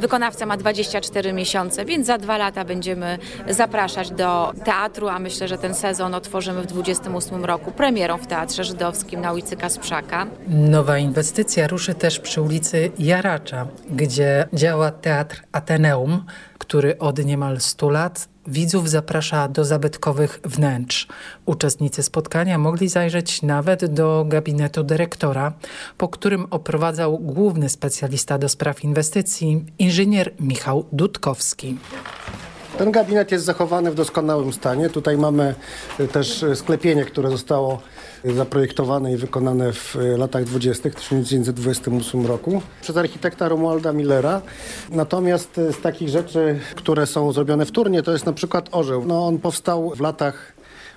Wykonawca ma 24 miesiące, więc za dwa lata będziemy zapraszać do teatru, a myślę, że ten sezon otworzymy w 28 roku premierą w Teatrze Żydowskim na ulicy Kasprzaka. Nowa inwestycja ruszy też przy ulicy Jaracza, gdzie działa Teatr Ateneum, który od niemal 100 lat widzów zaprasza do zabytkowych wnętrz. Uczestnicy spotkania mogli zajrzeć nawet do gabinetu dyrektora, po którym oprowadzał główny specjalista do spraw inwestycji, inżynier Michał Dudkowski. Ten gabinet jest zachowany w doskonałym stanie. Tutaj mamy też sklepienie, które zostało zaprojektowane i wykonane w latach 20. 1928 roku przez architekta Romualda Millera. Natomiast z takich rzeczy, które są zrobione wtórnie, to jest na przykład orzeł. No, on powstał w latach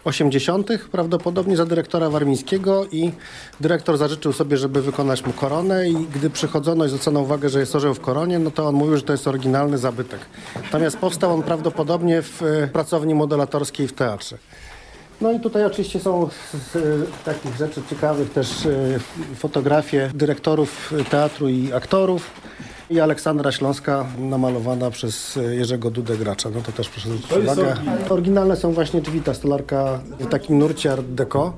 80. prawdopodobnie za dyrektora Warmińskiego i dyrektor zażyczył sobie, żeby wykonać mu koronę i gdy przychodzono i zwrócono uwagę, że jest orzeł w koronie, no to on mówił, że to jest oryginalny zabytek. Natomiast powstał on prawdopodobnie w pracowni modelatorskiej w teatrze. No i tutaj oczywiście są z, z takich rzeczy ciekawych też y, fotografie dyrektorów teatru i aktorów i Aleksandra Śląska namalowana przez Jerzego Dudę Gracza. No to też proszę zwrócić uwagę. Oryginalne są właśnie drzwi, ta stolarka w takim nurcie art deco.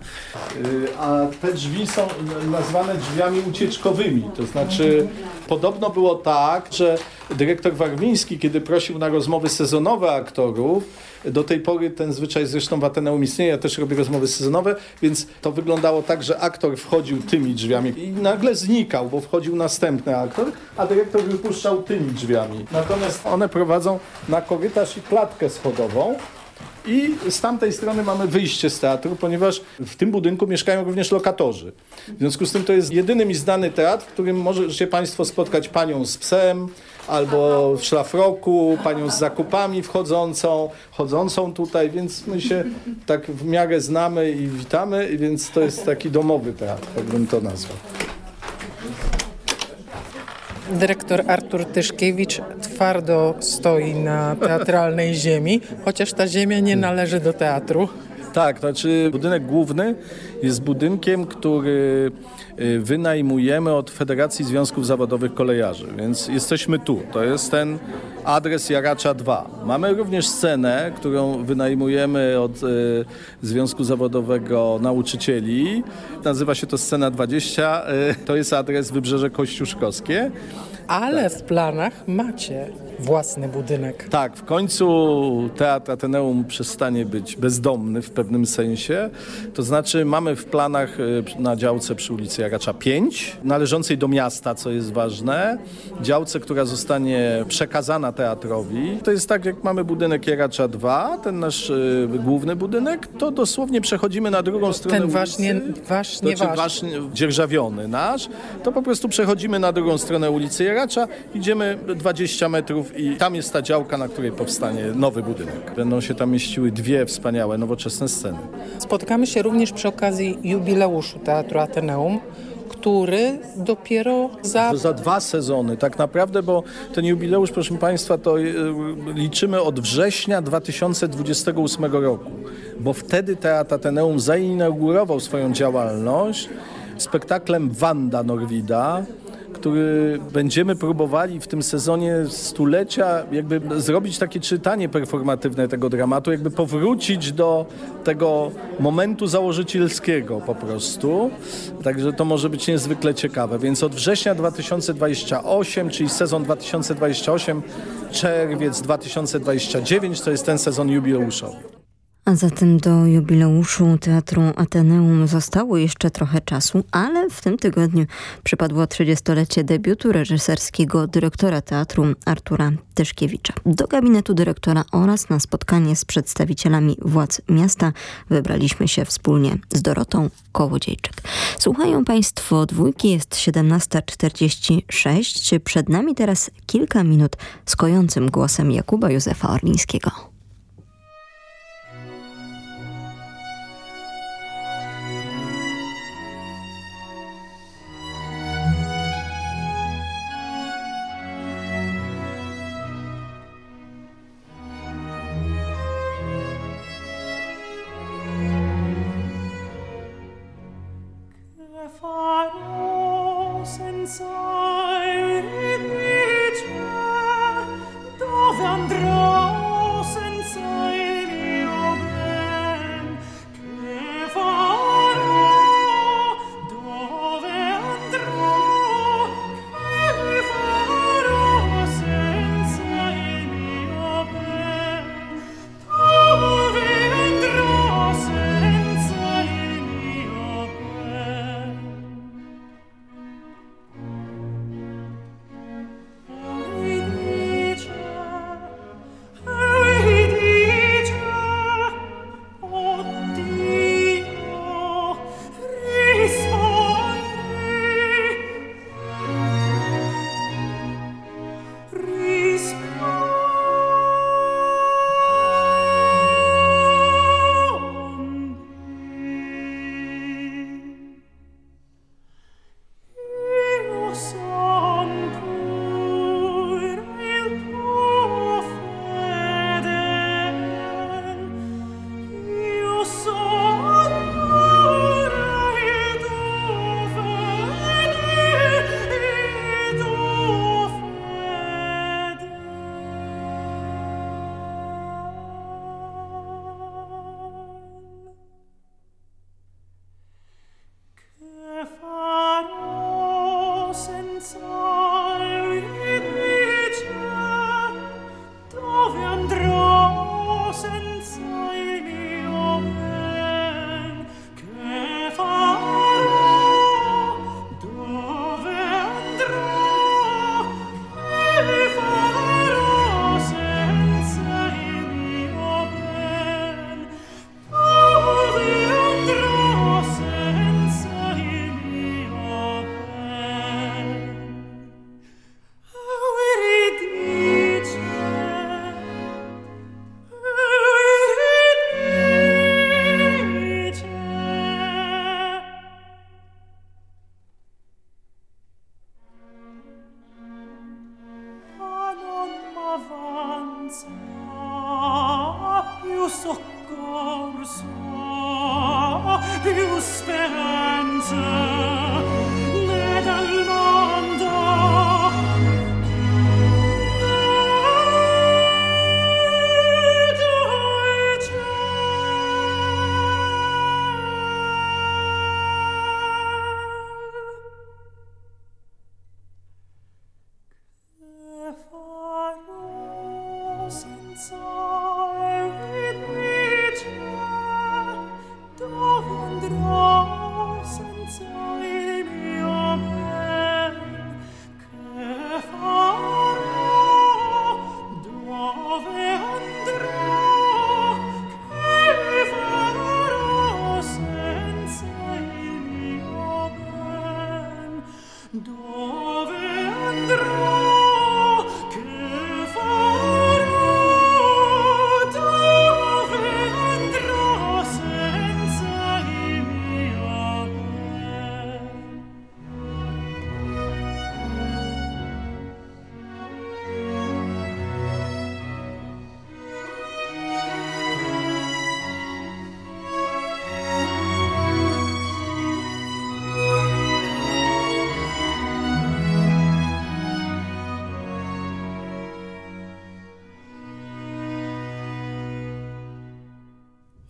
A te drzwi są nazwane drzwiami ucieczkowymi, to znaczy podobno było tak, że dyrektor Warmiński, kiedy prosił na rozmowy sezonowe aktorów, do tej pory ten zwyczaj zresztą w Ateneum istnieje, ja też robię rozmowy sezonowe, więc to wyglądało tak, że aktor wchodził tymi drzwiami i nagle znikał, bo wchodził następny aktor, a dyrektor wypuszczał tymi drzwiami. Natomiast one prowadzą na korytarz i klatkę schodową, i z tamtej strony mamy wyjście z teatru, ponieważ w tym budynku mieszkają również lokatorzy. W związku z tym to jest jedyny mi znany teatr, w którym możecie Państwo spotkać panią z psem, albo w szlafroku, panią z zakupami wchodzącą, chodzącą tutaj, więc my się tak w miarę znamy i witamy, więc to jest taki domowy teatr, tak bym to nazwał. Dyrektor Artur Tyszkiewicz twardo stoi na teatralnej ziemi, chociaż ta ziemia nie należy do teatru. Tak, to znaczy budynek główny jest budynkiem, który wynajmujemy od Federacji Związków Zawodowych Kolejarzy, więc jesteśmy tu. To jest ten adres Jaracza 2. Mamy również scenę, którą wynajmujemy od y, Związku Zawodowego Nauczycieli. Nazywa się to Scena 20. Y, to jest adres Wybrzeże Kościuszkowskie. Ale w planach macie własny budynek. Tak, w końcu Teatr Ateneum przestanie być bezdomny w pewnym sensie. To znaczy mamy w planach y, na działce przy ulicy Jaracza 5, należącej do miasta, co jest ważne. Działce, która zostanie przekazana teatrowi. To jest tak, jak mamy budynek Jaracza 2, ten nasz y, główny budynek, to dosłownie przechodzimy na drugą stronę Ten ulicy. właśnie To czy wasz. wasz dzierżawiony nasz, to po prostu przechodzimy na drugą stronę ulicy Jaracza, idziemy 20 metrów i tam jest ta działka, na której powstanie nowy budynek. Będą się tam mieściły dwie wspaniałe, nowoczesne sceny. Spotykamy się również przy okazji jubileuszu Teatru Ateneum, który dopiero za za dwa sezony tak naprawdę, bo ten jubileusz, proszę Państwa, to y, liczymy od września 2028 roku, bo wtedy Teatr Ateneum zainaugurował swoją działalność spektaklem Wanda Norwida, który będziemy próbowali w tym sezonie stulecia jakby zrobić takie czytanie performatywne tego dramatu, jakby powrócić do tego momentu założycielskiego po prostu. Także to może być niezwykle ciekawe. Więc od września 2028, czyli sezon 2028, czerwiec 2029 to jest ten sezon jubileuszowy. A zatem do jubileuszu Teatru Ateneum zostało jeszcze trochę czasu, ale w tym tygodniu przypadło 30-lecie debiutu reżyserskiego dyrektora teatru Artura Tyszkiewicza. Do gabinetu dyrektora oraz na spotkanie z przedstawicielami władz miasta wybraliśmy się wspólnie z Dorotą Kołodziejczyk. Słuchają Państwo dwójki, jest 17.46. Przed nami teraz kilka minut z kojącym głosem Jakuba Józefa Orlińskiego.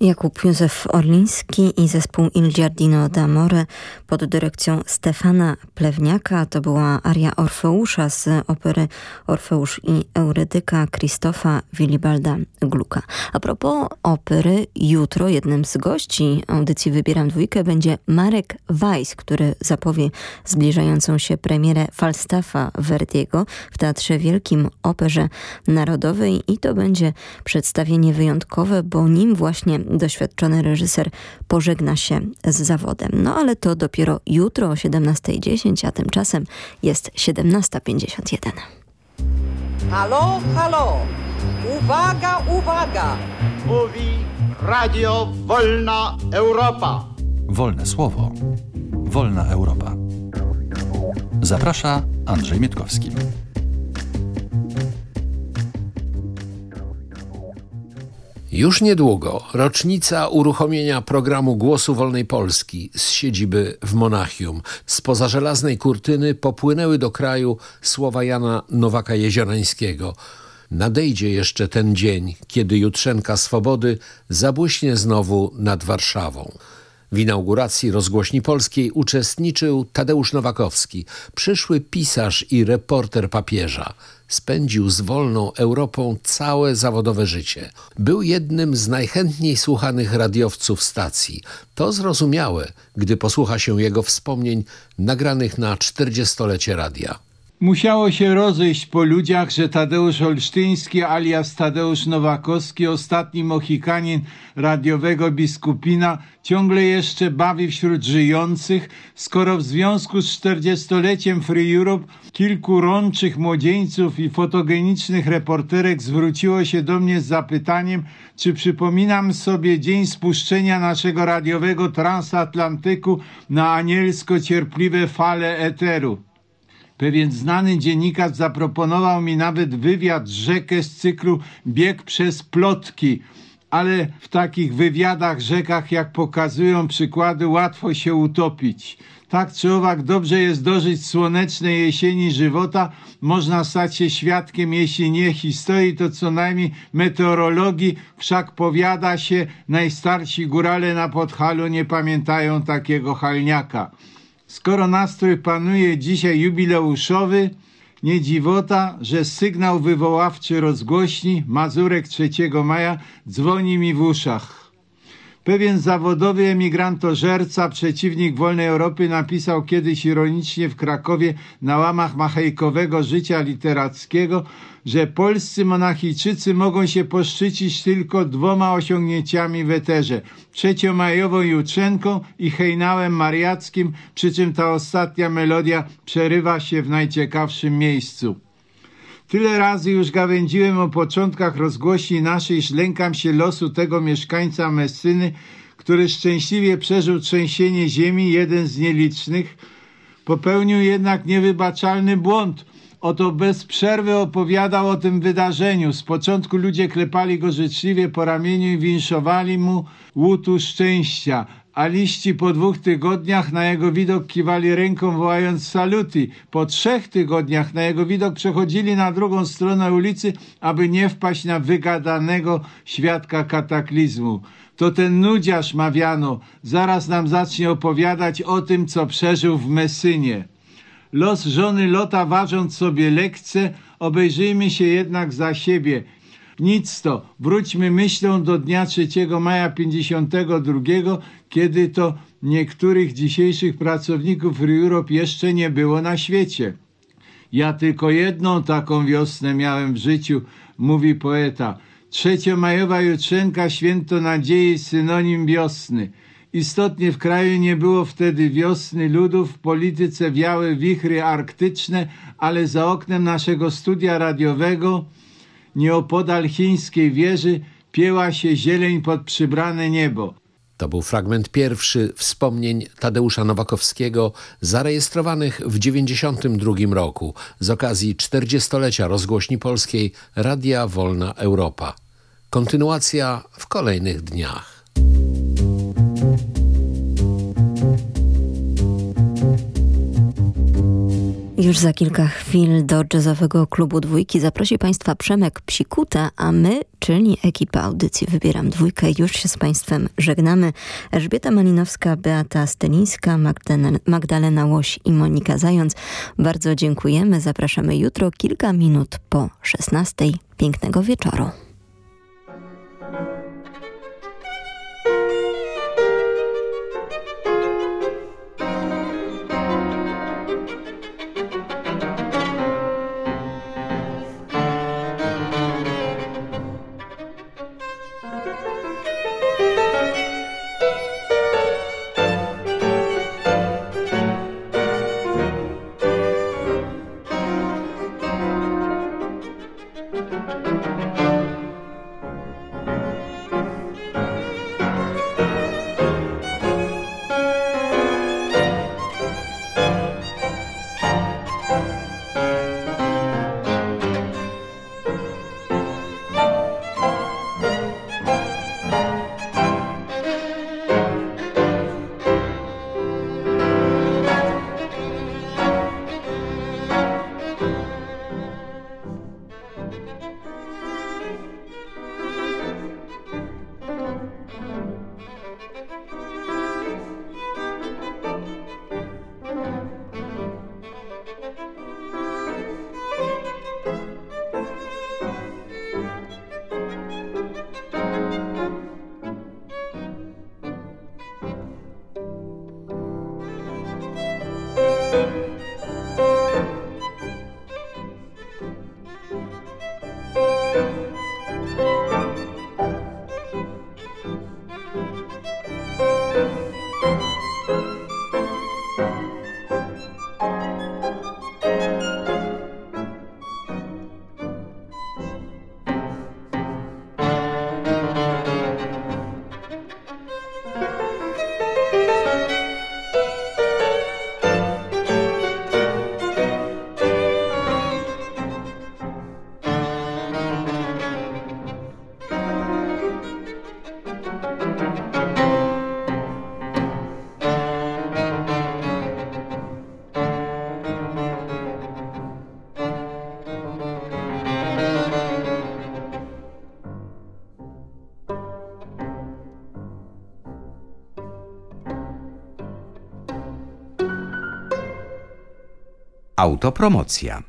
Jakub Józef Orliński i zespół Il Giardino d'Amore pod dyrekcją Stefana Plewniaka. To była aria Orfeusza z opery Orfeusz i Eurydyka Krzysztofa Wilibalda Gluka. A propos opery, jutro jednym z gości audycji Wybieram Dwójkę będzie Marek Weiss, który zapowie zbliżającą się premierę Falstaffa Verdiego w Teatrze Wielkim Operze Narodowej i to będzie przedstawienie wyjątkowe, bo nim właśnie doświadczony reżyser pożegna się z zawodem. No ale to dopiero jutro o 17.10, a tymczasem jest 17.51. Halo, halo! Uwaga, uwaga! Mówi Radio Wolna Europa. Wolne słowo. Wolna Europa. Zaprasza Andrzej Mietkowski. Już niedługo rocznica uruchomienia programu Głosu Wolnej Polski z siedziby w Monachium. Spoza żelaznej kurtyny popłynęły do kraju słowa Jana Nowaka-Jeziorańskiego. Nadejdzie jeszcze ten dzień, kiedy Jutrzenka Swobody zabłyśnie znowu nad Warszawą. W inauguracji rozgłośni polskiej uczestniczył Tadeusz Nowakowski, przyszły pisarz i reporter papieża. Spędził z wolną Europą całe zawodowe życie. Był jednym z najchętniej słuchanych radiowców stacji. To zrozumiałe, gdy posłucha się jego wspomnień nagranych na 40-lecie radia. Musiało się rozejść po ludziach, że Tadeusz Olsztyński alias Tadeusz Nowakowski, ostatni Mohikanin radiowego biskupina, ciągle jeszcze bawi wśród żyjących, skoro w związku z 40-leciem Free Europe kilku rączych młodzieńców i fotogenicznych reporterek zwróciło się do mnie z zapytaniem, czy przypominam sobie dzień spuszczenia naszego radiowego transatlantyku na anielsko cierpliwe fale eteru. Pewien znany dziennikarz zaproponował mi nawet wywiad rzekę z cyklu Bieg przez plotki, ale w takich wywiadach rzekach, jak pokazują przykłady, łatwo się utopić. Tak czy owak dobrze jest dożyć słonecznej jesieni żywota, można stać się świadkiem, jeśli nie historii, to co najmniej meteorologii, wszak powiada się, najstarsi górale na Podhalu nie pamiętają takiego halniaka. Skoro nastrój panuje dzisiaj jubileuszowy, nie dziwota, że sygnał wywoławczy rozgłośni Mazurek 3 maja dzwoni mi w uszach. Pewien zawodowy emigrantożerca, przeciwnik wolnej Europy, napisał kiedyś ironicznie w Krakowie na łamach machejkowego życia literackiego, że polscy monachijczycy mogą się poszczycić tylko dwoma osiągnięciami w eterze. Trzeciomajową Jutrzenką i hejnałem mariackim, przy czym ta ostatnia melodia przerywa się w najciekawszym miejscu. Tyle razy już gawędziłem o początkach rozgłośni naszej, że lękam się losu tego mieszkańca Messyny, który szczęśliwie przeżył trzęsienie ziemi, jeden z nielicznych. Popełnił jednak niewybaczalny błąd. Oto bez przerwy opowiadał o tym wydarzeniu. Z początku ludzie klepali go życzliwie po ramieniu i winszowali mu łutu szczęścia. A liści po dwóch tygodniach na jego widok kiwali ręką wołając saluty. Po trzech tygodniach na jego widok przechodzili na drugą stronę ulicy, aby nie wpaść na wygadanego świadka kataklizmu. To ten nudziarz mawiano, zaraz nam zacznie opowiadać o tym, co przeżył w Messynie. Los żony Lota ważąc sobie lekce, obejrzyjmy się jednak za siebie. Nic to, wróćmy myślą do dnia 3 maja 52, kiedy to niektórych dzisiejszych pracowników Europe jeszcze nie było na świecie. Ja tylko jedną taką wiosnę miałem w życiu, mówi poeta. Trzeciomajowa jutrzenka, święto nadziei, synonim wiosny. Istotnie w kraju nie było wtedy wiosny ludów, w polityce wiały wichry arktyczne, ale za oknem naszego studia radiowego, nieopodal chińskiej wieży, pieła się zieleń pod przybrane niebo. To był fragment pierwszy wspomnień Tadeusza Nowakowskiego zarejestrowanych w 1992 roku z okazji 40-lecia rozgłośni polskiej Radia Wolna Europa. Kontynuacja w kolejnych dniach. Już za kilka chwil do jazzowego klubu dwójki zaprosi Państwa Przemek Psikuta, a my, czyli ekipa audycji Wybieram Dwójkę, już się z Państwem żegnamy. Elżbieta Malinowska, Beata Stelińska, Magdalena, Magdalena Łoś i Monika Zając. Bardzo dziękujemy. Zapraszamy jutro kilka minut po 16. Pięknego wieczoru. Autopromocja.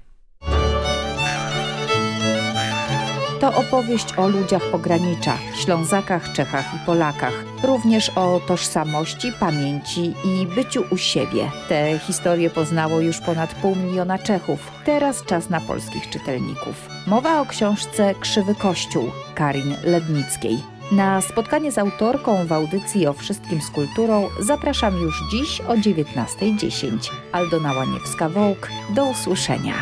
To opowieść o ludziach pogranicza, Ślązakach, Czechach i Polakach. Również o tożsamości, pamięci i byciu u siebie. Te historie poznało już ponad pół miliona Czechów. Teraz czas na polskich czytelników. Mowa o książce Krzywy Kościół Karin Lednickiej. Na spotkanie z autorką w audycji o wszystkim z kulturą zapraszam już dziś o 19.10. Aldona Łaniewska-Wołk. Do usłyszenia.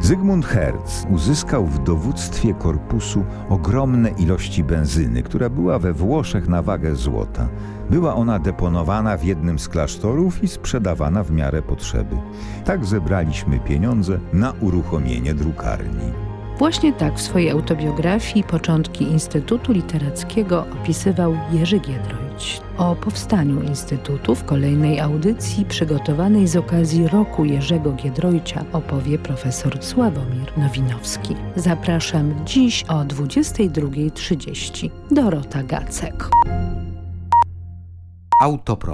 Zygmunt Herz uzyskał w dowództwie korpusu ogromne ilości benzyny, która była we Włoszech na wagę złota. Była ona deponowana w jednym z klasztorów i sprzedawana w miarę potrzeby. Tak zebraliśmy pieniądze na uruchomienie drukarni. Właśnie tak w swojej autobiografii początki Instytutu Literackiego opisywał Jerzy Giedroyć. O powstaniu Instytutu w kolejnej audycji przygotowanej z okazji roku Jerzego Giedroycia opowie profesor Sławomir Nowinowski. Zapraszam dziś o 22.30. Dorota Gacek. Autopromocja.